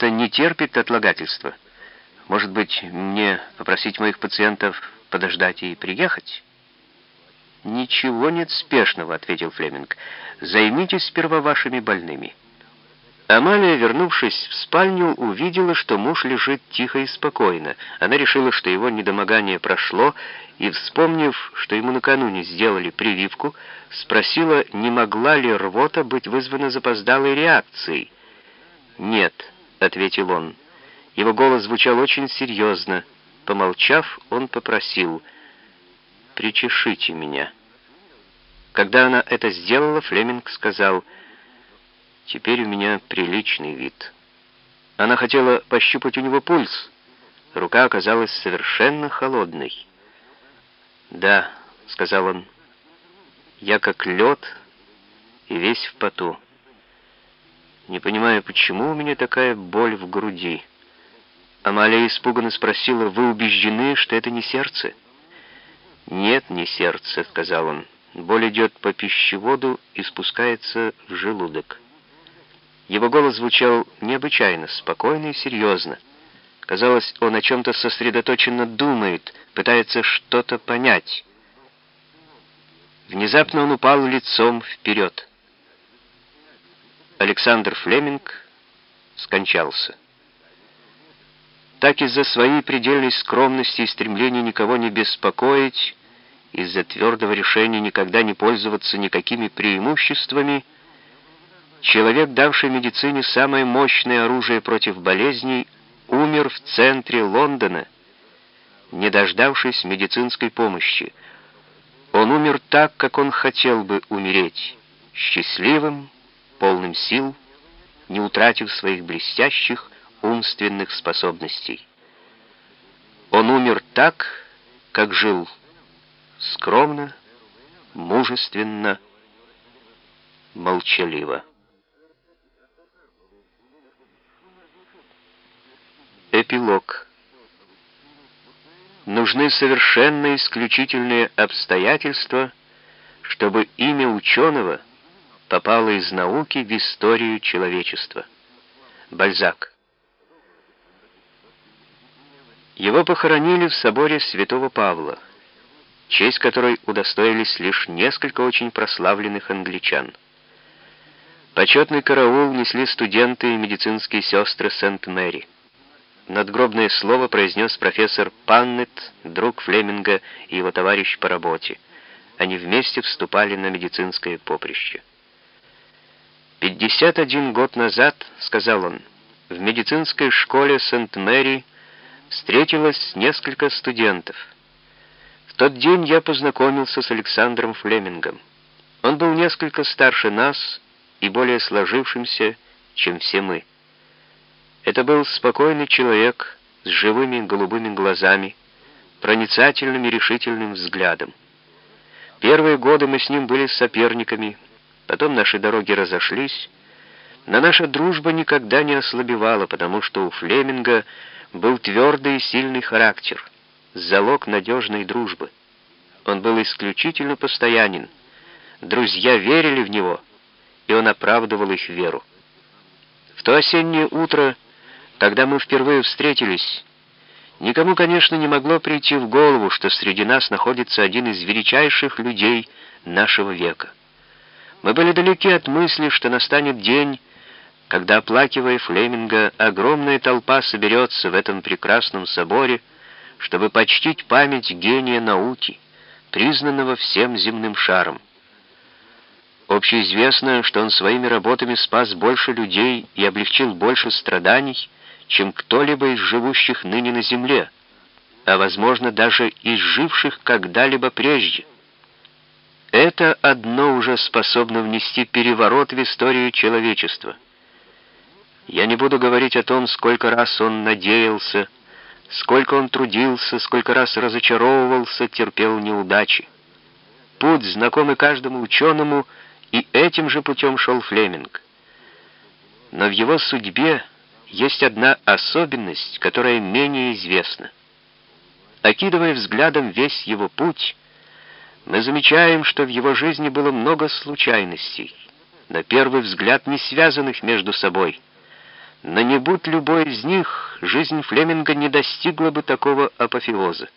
это не терпит отлагательства. Может быть, мне попросить моих пациентов подождать и приехать?» «Ничего нет спешного», — ответил Флеминг. «Займитесь сперва вашими больными». Амалия, вернувшись в спальню, увидела, что муж лежит тихо и спокойно. Она решила, что его недомогание прошло, и, вспомнив, что ему накануне сделали прививку, спросила, не могла ли рвота быть вызвана запоздалой реакцией. «Нет», — ответил он. Его голос звучал очень серьезно. Помолчав, он попросил, «Причешите меня». Когда она это сделала, Флеминг сказал, «Причешите Теперь у меня приличный вид. Она хотела пощупать у него пульс. Рука оказалась совершенно холодной. «Да», — сказал он, — «я как лед и весь в поту. Не понимаю, почему у меня такая боль в груди». Амалия испуганно спросила, «Вы убеждены, что это не сердце?» «Нет, не сердце», — сказал он. «Боль идет по пищеводу и спускается в желудок». Его голос звучал необычайно спокойно и серьезно. Казалось, он о чем-то сосредоточенно думает, пытается что-то понять. Внезапно он упал лицом вперед. Александр Флеминг скончался. Так из-за своей предельной скромности и стремления никого не беспокоить, из-за твердого решения никогда не пользоваться никакими преимуществами, Человек, давший медицине самое мощное оружие против болезней, умер в центре Лондона, не дождавшись медицинской помощи. Он умер так, как он хотел бы умереть, счастливым, полным сил, не утратив своих блестящих умственных способностей. Он умер так, как жил, скромно, мужественно, молчаливо. Эпилог. Нужны совершенно исключительные обстоятельства, чтобы имя ученого попало из науки в историю человечества. Бальзак. Его похоронили в соборе святого Павла, честь которой удостоились лишь несколько очень прославленных англичан. Почетный караул несли студенты и медицинские сестры Сент-Мэри надгробное слово произнес профессор Паннет, друг Флеминга и его товарищ по работе. Они вместе вступали на медицинское поприще. «51 год назад, — сказал он, — в медицинской школе Сент-Мэри встретилось несколько студентов. В тот день я познакомился с Александром Флемингом. Он был несколько старше нас и более сложившимся, чем все мы. Это был спокойный человек с живыми голубыми глазами, проницательным и решительным взглядом. Первые годы мы с ним были соперниками, потом наши дороги разошлись, но наша дружба никогда не ослабевала, потому что у Флеминга был твердый и сильный характер, залог надежной дружбы. Он был исключительно постоянен, друзья верили в него, и он оправдывал их веру. В то осеннее утро когда мы впервые встретились, никому, конечно, не могло прийти в голову, что среди нас находится один из величайших людей нашего века. Мы были далеки от мысли, что настанет день, когда, оплакивая Флеминга, огромная толпа соберется в этом прекрасном соборе, чтобы почтить память гения науки, признанного всем земным шаром. Общеизвестно, что он своими работами спас больше людей и облегчил больше страданий, чем кто-либо из живущих ныне на земле, а, возможно, даже из живших когда-либо прежде. Это одно уже способно внести переворот в историю человечества. Я не буду говорить о том, сколько раз он надеялся, сколько он трудился, сколько раз разочаровывался, терпел неудачи. Путь, знакомый каждому ученому, и этим же путем шел Флеминг. Но в его судьбе есть одна особенность, которая менее известна. Окидывая взглядом весь его путь, мы замечаем, что в его жизни было много случайностей, на первый взгляд не связанных между собой, Но не будь любой из них, жизнь Флеминга не достигла бы такого апофеоза.